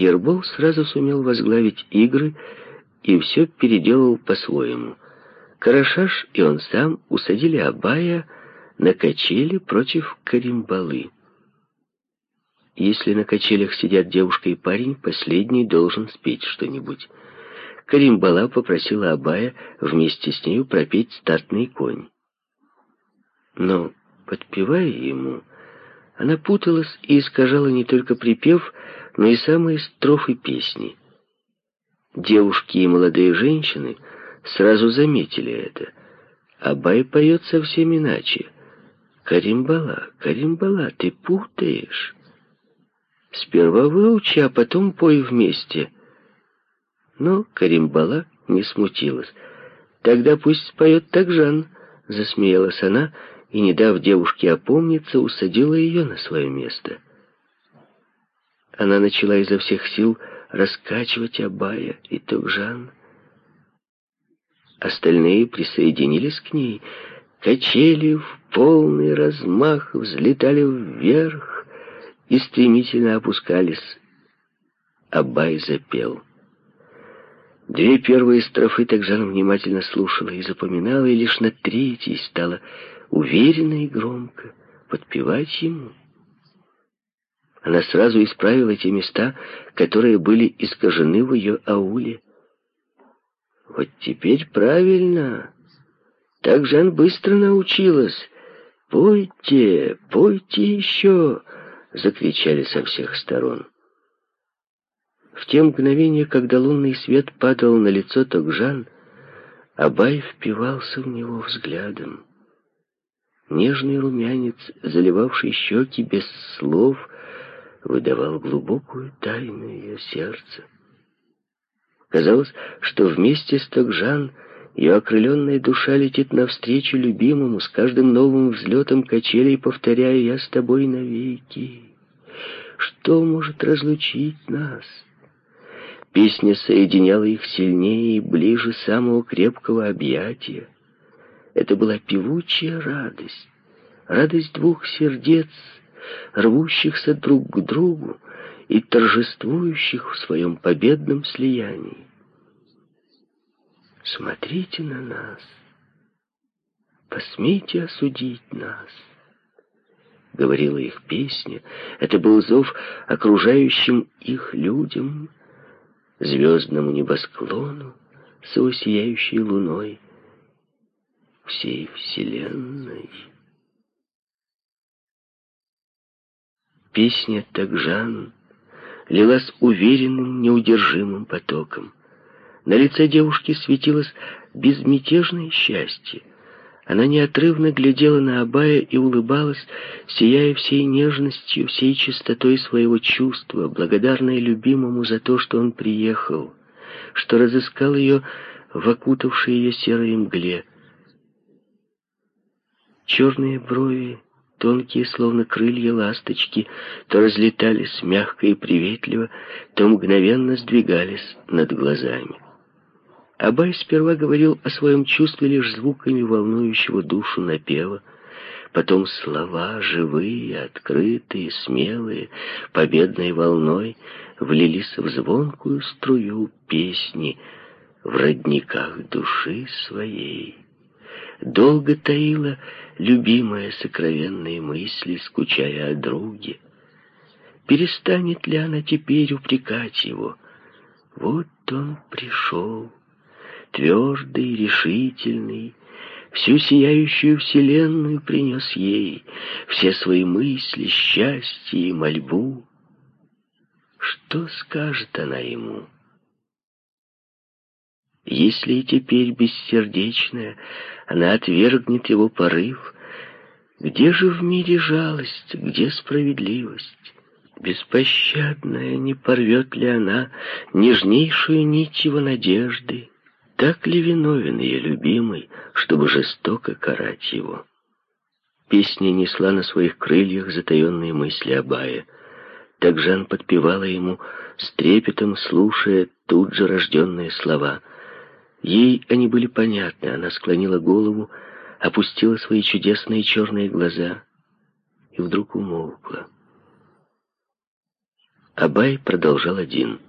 Ербол сразу сумел возглавить игры и все переделал по-своему. Карашаш и он сам усадили Абая на качели против Каримбалы. Если на качелях сидят девушка и парень, последний должен спеть что-нибудь. Каримбала попросила Абая вместе с нею пропеть стартный конь. Но, подпевая ему, она путалась и искажала не только припев, но и самые строфы песни. Девушки и молодые женщины сразу заметили это. Абай поет совсем иначе. «Каримбала, Каримбала, ты путаешь. Сперва выучи, а потом пой вместе». Но Каримбала не смутилась. «Тогда пусть споет так Жан», — засмеялась она, и, не дав девушке опомниться, усадила ее на свое место. Она начала изо всех сил раскачивать Абая и Тогжан. Остальные присоединились к ней. Качели в полный размах взлетали вверх и стремительно опускались. Абай запел. Две первые строфы Тогжан внимательно слушала и запоминала, и лишь на третьей стала уверенно и громко подпевать ему. Она сразу исправила те места, которые были искажены в ее ауле. Вот теперь правильно. Так Жан быстро научилась. «Пойте, пойте еще!» — закричали со всех сторон. В те мгновения, когда лунный свет падал на лицо Токжан, Абай впивался в него взглядом. Нежный румянец, заливавший щеки без слов, выдавал глубокую тайну ее сердца. Казалось, что вместе с Токжан ее окрыленная душа летит навстречу любимому, с каждым новым взлетом качелей, повторяя «Я с тобой навеки». Что может разлучить нас? Песня соединяла их сильнее и ближе самого крепкого объятия. Это была певучая радость, радость двух сердец, рвущихся друг к другу и торжествующих в своем победном слиянии. Смотрите на нас, посмейте осудить нас, говорила их песня. Это был зов окружающим их людям, звездному небосклону, с его сияющей луной, всей вселенной. Песня Такжан лилась уверенным, неудержимым потоком. На лице девушки светилось безмятежное счастье. Она неотрывно глядела на Абая и улыбалась, сияя всей нежностью, всей чистотой своего чувства, благодарная любимому за то, что он приехал, что разыскал ее в окутавшей ее серой мгле, Черные брови, тонкие, словно крылья ласточки, то разлетались мягко и приветливо, то мгновенно сдвигались над глазами. Абай сперва говорил о своем чувстве лишь звуками волнующего душу напева, потом слова, живые, открытые, смелые, победной волной влились в звонкую струю песни в родниках души своей долго таила любимая сокровенные мысли, скучая о друге. Перестанет ли она теперь упрекать его? Вот он пришел, твердый, решительный, всю сияющую вселенную принес ей, все свои мысли, счастье и мольбу. Что скажет она ему? Если и теперь бессердечная она отвергнет его порыв, где же в мире жалость, где справедливость? Беспощадная, не порвет ли она нежнейшую нить его надежды? Так ли виновен ее любимый, чтобы жестоко карать его? Песня несла на своих крыльях затаенные мысли Абая. Так Жан подпевала ему, с трепетом слушая тут же рожденные слова — Ей они были понятны. Она склонила голову, опустила свои чудесные черные глаза и вдруг умолкла. Абай продолжал один.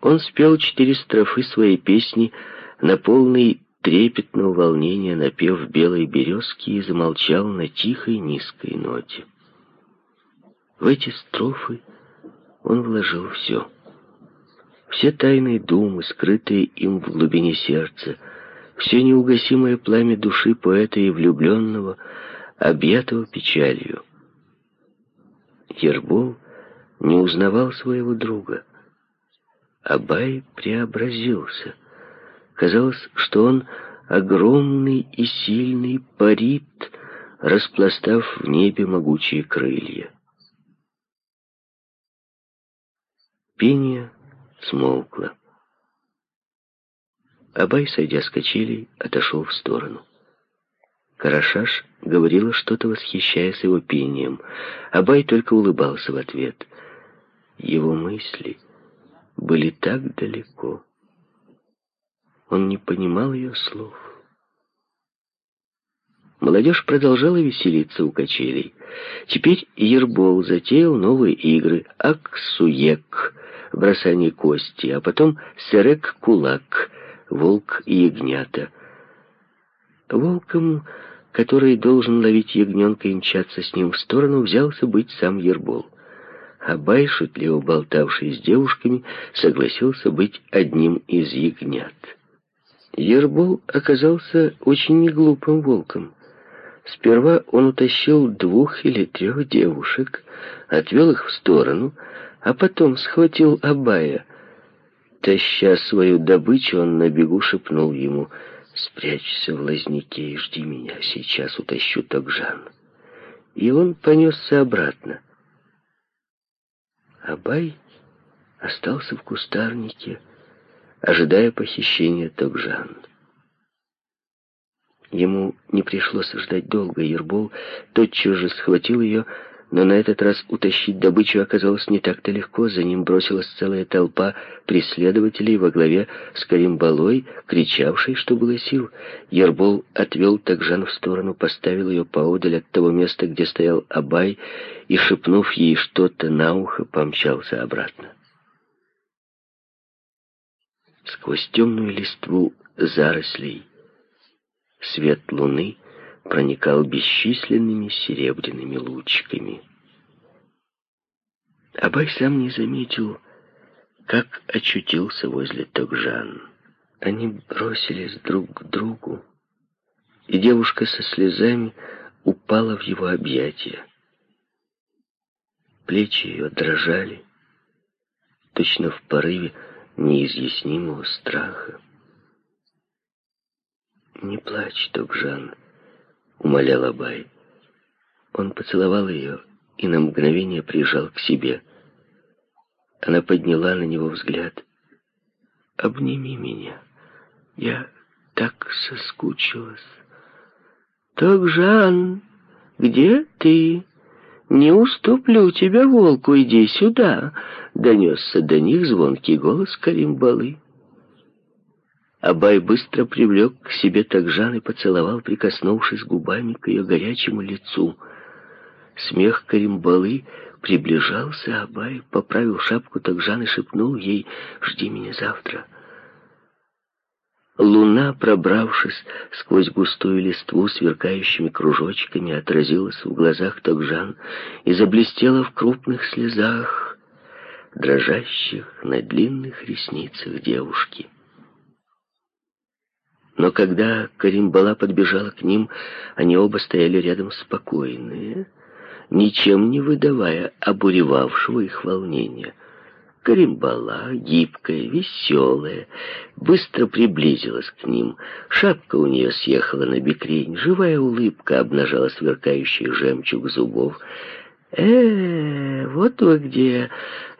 Он спел четыре строфы своей песни на полный трепетного волнения, напев белой березки и замолчал на тихой низкой ноте. В эти строфы он вложил все. Все тайные думы, скрытые им в глубине сердца, все неугасимое пламя души поэта и влюбленного, объятого печалью. Ербол не узнавал своего друга. Абай преобразился. Казалось, что он огромный и сильный парит, распластав в небе могучие крылья. Пение смолкло. Абай, сойдя с качелей, отошел в сторону. Карашаш говорила что-то, восхищаясь его пением. Абай только улыбался в ответ. Его мысли были так далеко. Он не понимал ее слов. Молодежь продолжала веселиться у качелей. Теперь Ербол затеял новые игры. Аксуек, бросание кости, а потом Серек-кулак, волк и ягнята. Волком который должен ловить ягненка и мчаться с ним в сторону, взялся быть сам Ербол. Абай, шутливо болтавший с девушками, согласился быть одним из ягнят. Ербол оказался очень неглупым волком. Сперва он утащил двух или трех девушек, отвел их в сторону, а потом схватил Абая. Таща свою добычу, он на бегу шепнул ему — Спрячься в лазнике и жди меня, сейчас утащу Токжан. И он понесся обратно. Абай остался в кустарнике, ожидая похищения Токжан. Ему не пришлось ждать долго. Ербол тотчас же схватил ее, но на этот раз утащить добычу оказалось не так-то легко. За ним бросилась целая толпа преследователей во главе с Каримбалой, кричавшей, что было сил. Ербол отвел Такжан в сторону, поставил ее поодаль от того места, где стоял Абай, и, шепнув ей что-то на ухо, помчался обратно. Сквозь темную листву зарослей свет луны проникал бесчисленными серебряными лучиками. Абай сам не заметил, как очутился возле Токжан. Они бросились друг к другу, и девушка со слезами упала в его объятия. Плечи ее дрожали, точно в порыве неизъяснимого страха. «Не плачь, Токжан», умолял Абай. Он поцеловал ее и на мгновение прижал к себе. Она подняла на него взгляд. «Обними меня. Я так соскучилась». «Так, Жан, где ты? Не уступлю тебя волку, иди сюда!» Донесся до них звонкий голос Каримбалы. Абай быстро привлек к себе Такжан и поцеловал, прикоснувшись губами к ее горячему лицу. Смех Каримбалы приближался, Абай поправил шапку Такжан и шепнул ей «Жди меня завтра». Луна, пробравшись сквозь густую листву сверкающими кружочками, отразилась в глазах Токжан и заблестела в крупных слезах, дрожащих на длинных ресницах девушки. Но когда Каримбала подбежала к ним, они оба стояли рядом спокойные, ничем не выдавая обуревавшего их волнения. Каримбала, гибкая, веселая, быстро приблизилась к ним. Шапка у нее съехала на бекрень, живая улыбка обнажала сверкающий жемчуг зубов — «Э, вот вы где!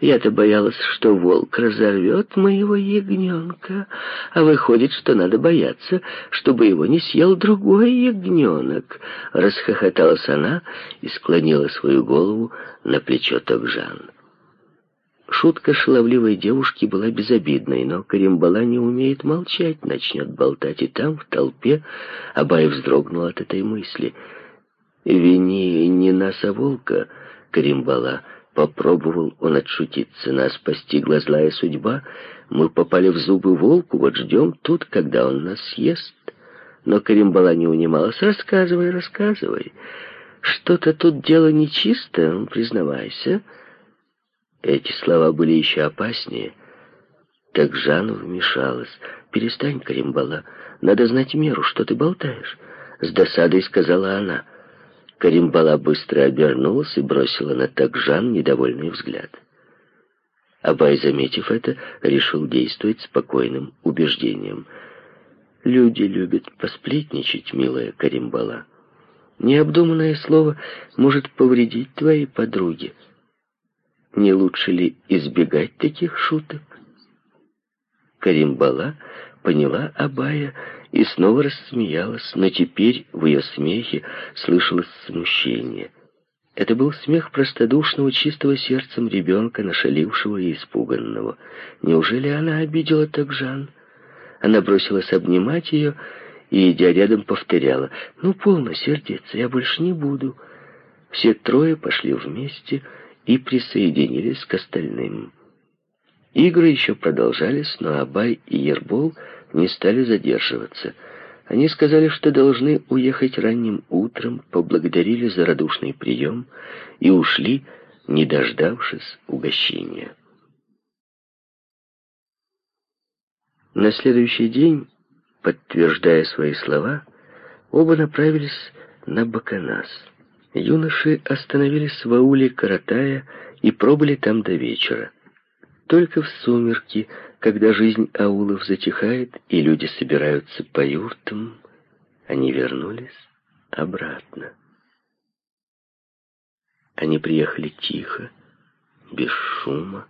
Я-то боялась, что волк разорвет моего ягненка, а выходит, что надо бояться, чтобы его не съел другой ягненок!» Расхохоталась она и склонила свою голову на плечо Токжан. Шутка шаловливой девушки была безобидной, но Каримбала не умеет молчать, начнет болтать и там, в толпе. Абай вздрогнул от этой мысли. «Вини не нас, а волка», Каримбала, Попробовал он отшутиться. Нас постигла злая судьба. Мы попали в зубы волку, вот ждем тут, когда он нас съест. Но Каримбала не унималась. Рассказывай, рассказывай. Что-то тут дело нечисто, признавайся. Эти слова были еще опаснее. Так Жанна вмешалась. «Перестань, Каримбала, надо знать меру, что ты болтаешь?» С досадой сказала она. Каримбала быстро обернулась и бросила на Такжан недовольный взгляд. Абай, заметив это, решил действовать спокойным убеждением. «Люди любят посплетничать, милая Каримбала. Необдуманное слово может повредить твоей подруге. Не лучше ли избегать таких шуток?» Каримбала поняла Абая и снова рассмеялась, но теперь в ее смехе слышалось смущение. Это был смех простодушного, чистого сердцем ребенка, нашалившего и испуганного. Неужели она обидела так Жан? Она бросилась обнимать ее и, идя рядом, повторяла, «Ну, полно сердиться, я больше не буду». Все трое пошли вместе и присоединились к остальным. Игры еще продолжались, но Абай и Ербол не стали задерживаться. Они сказали, что должны уехать ранним утром, поблагодарили за радушный прием и ушли, не дождавшись угощения. На следующий день, подтверждая свои слова, оба направились на Баканас. Юноши остановились в ауле Каратая и пробыли там до вечера. Только в сумерки, когда жизнь аулов затихает и люди собираются по юртам, они вернулись обратно. Они приехали тихо, без шума.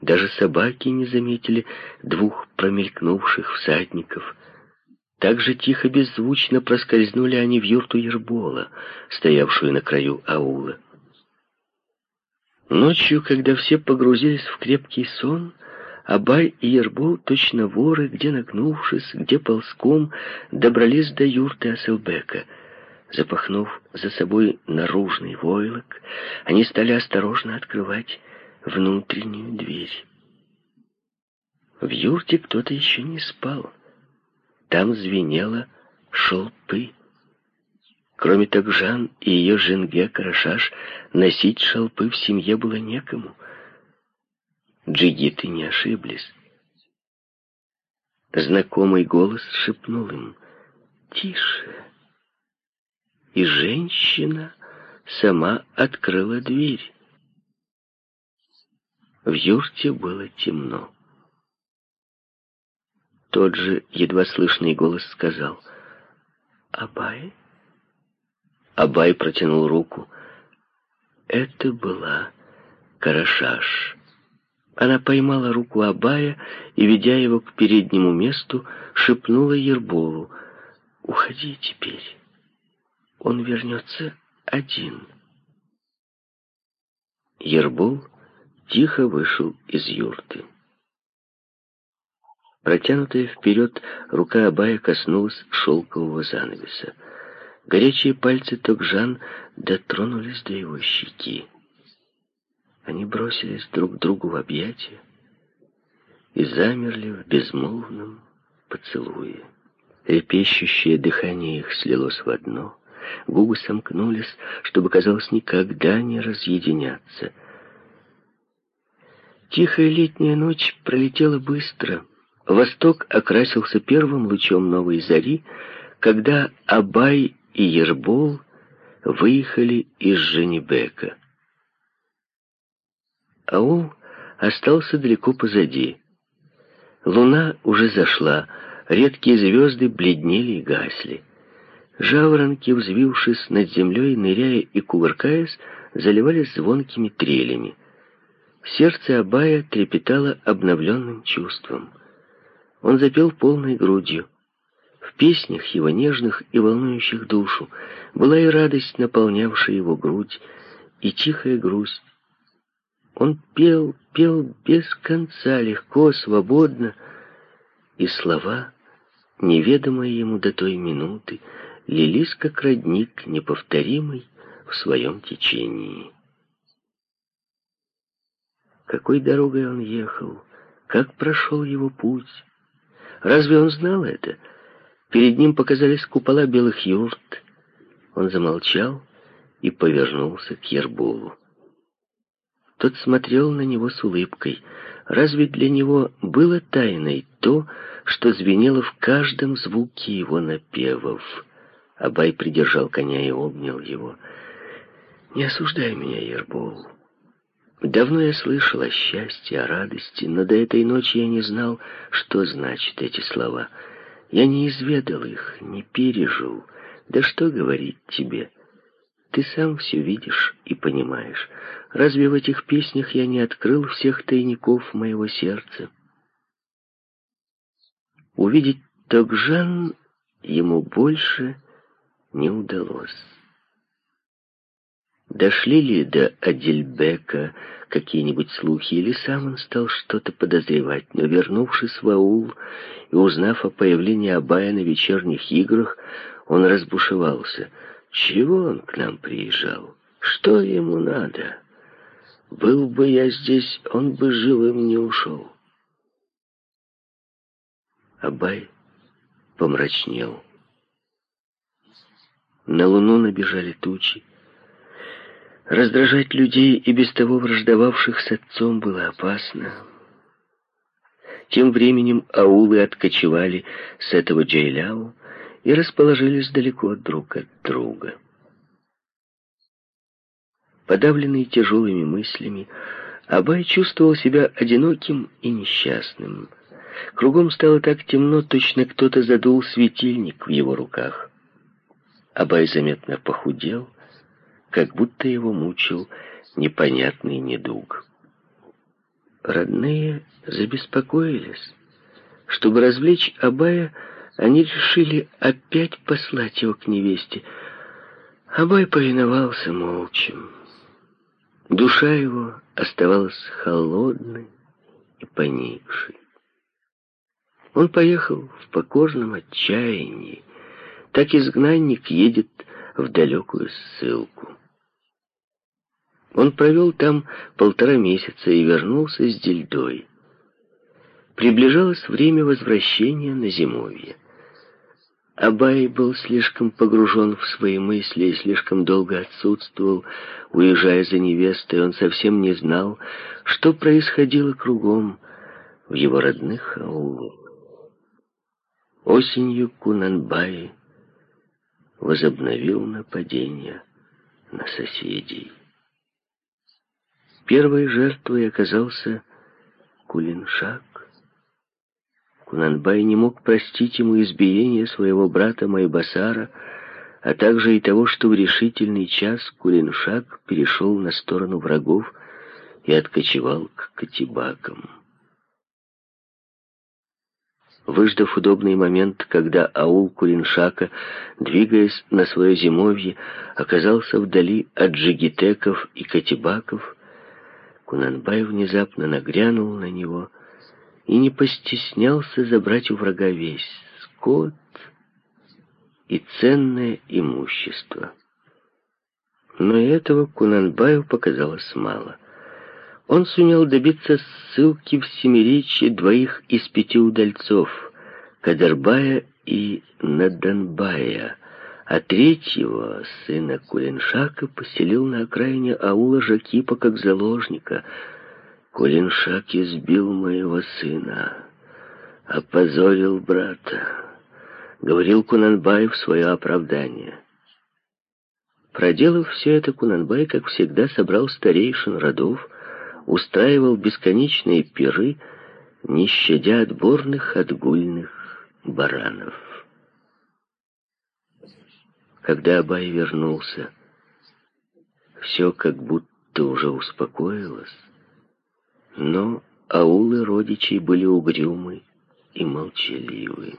Даже собаки не заметили двух промелькнувших всадников. Так же тихо, беззвучно проскользнули они в юрту Ербола, стоявшую на краю аула. Ночью, когда все погрузились в крепкий сон, Абай и Ербол, точно воры, где нагнувшись, где ползком, добрались до юрты Аселбека. Запахнув за собой наружный войлок, они стали осторожно открывать внутреннюю дверь. В юрте кто-то еще не спал. Там звенело шелпы. Кроме Такжан и ее женге Карашаш, носить шалпы в семье было некому. Джигиты не ошиблись. Знакомый голос шепнул им «Тише!» И женщина сама открыла дверь. В юрте было темно. Тот же едва слышный голос сказал «Абай?» Абай протянул руку. Это была Карашаш. Она поймала руку Абая и, ведя его к переднему месту, шепнула Ерболу. «Уходи теперь. Он вернется один». Ербол тихо вышел из юрты. Протянутая вперед рука Абая коснулась шелкового занавеса. Горячие пальцы Токжан дотронулись до его щеки. Они бросились друг другу в объятия и замерли в безмолвном поцелуе. Репещущее дыхание их слилось в одно, губы сомкнулись, чтобы, казалось, никогда не разъединяться. Тихая летняя ночь пролетела быстро. Восток окрасился первым лучом новой зари, когда Абай и Ербол выехали из Женебека. Аул остался далеко позади. Луна уже зашла, редкие звезды бледнели и гасли. Жаворонки, взвившись над землей, ныряя и кувыркаясь, заливались звонкими трелями. Сердце Абая трепетало обновленным чувством. Он запел полной грудью. В песнях его нежных и волнующих душу была и радость, наполнявшая его грудь, и тихая грусть. Он пел, пел без конца, легко, свободно, и слова, неведомые ему до той минуты, лились как родник, неповторимый в своем течении. какой дорогой он ехал, как прошел его путь. Разве он знал это? Перед ним показались купола белых юрт. Он замолчал и повернулся к Ербулу. Тот смотрел на него с улыбкой. Разве для него было тайной то, что звенело в каждом звуке его напевов? Абай придержал коня и обнял его. «Не осуждай меня, Ербол. Давно я слышал о счастье, о радости, но до этой ночи я не знал, что значат эти слова. Я не изведал их, не пережил. Да что говорить тебе?» Ты сам все видишь и понимаешь. Разве в этих песнях я не открыл всех тайников моего сердца? Увидеть Тогжан ему больше не удалось. Дошли ли до Адельбека какие-нибудь слухи, или сам он стал что-то подозревать, но, вернувшись в аул и узнав о появлении Абая на вечерних играх, он разбушевался — чего он к нам приезжал? Что ему надо? Был бы я здесь, он бы живым не ушел. Абай помрачнел. На луну набежали тучи. Раздражать людей и без того враждовавших с отцом было опасно. Тем временем аулы откочевали с этого Джейляу, и расположились далеко друг от друга. Подавленный тяжелыми мыслями, Абай чувствовал себя одиноким и несчастным. Кругом стало так темно, точно кто-то задул светильник в его руках. Абай заметно похудел, как будто его мучил непонятный недуг. Родные забеспокоились. Чтобы развлечь Абая, они решили опять послать его к невесте. Абай повиновался молча. Душа его оставалась холодной и поникшей. Он поехал в покорном отчаянии. Так изгнанник едет в далекую ссылку. Он провел там полтора месяца и вернулся с Дельдой. Приближалось время возвращения на зимовье. Абай был слишком погружен в свои мысли и слишком долго отсутствовал, уезжая за невестой. Он совсем не знал, что происходило кругом в его родных аулах. Осенью Кунанбай возобновил нападение на соседей. Первой жертвой оказался Кулиншак. Кунанбай не мог простить ему избиение своего брата Майбасара, а также и того, что в решительный час Кулиншак перешел на сторону врагов и откочевал к Катибакам. Выждав удобный момент, когда аул Кулиншака, двигаясь на свое зимовье, оказался вдали от джигитеков и катибаков, Кунанбай внезапно нагрянул на него и не постеснялся забрать у врага весь скот и ценное имущество. Но этого Кунанбаю показалось мало. Он сумел добиться ссылки в Семиречье двоих из пяти удальцов — Кадарбая и Наданбая, а третьего, сына Кулиншака, поселил на окраине аула Жакипа как заложника — Кулиншак избил моего сына, опозорил брата, говорил Кунанбай в свое оправдание. Проделав все это, Кунанбай, как всегда, собрал старейшин родов, устраивал бесконечные пиры, не щадя отборных отгульных баранов. Когда Абай вернулся, все как будто уже успокоилось. Но аулы родичей были угрюмы и молчаливы.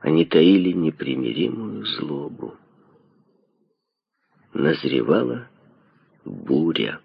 Они таили непримиримую злобу. Назревала буря.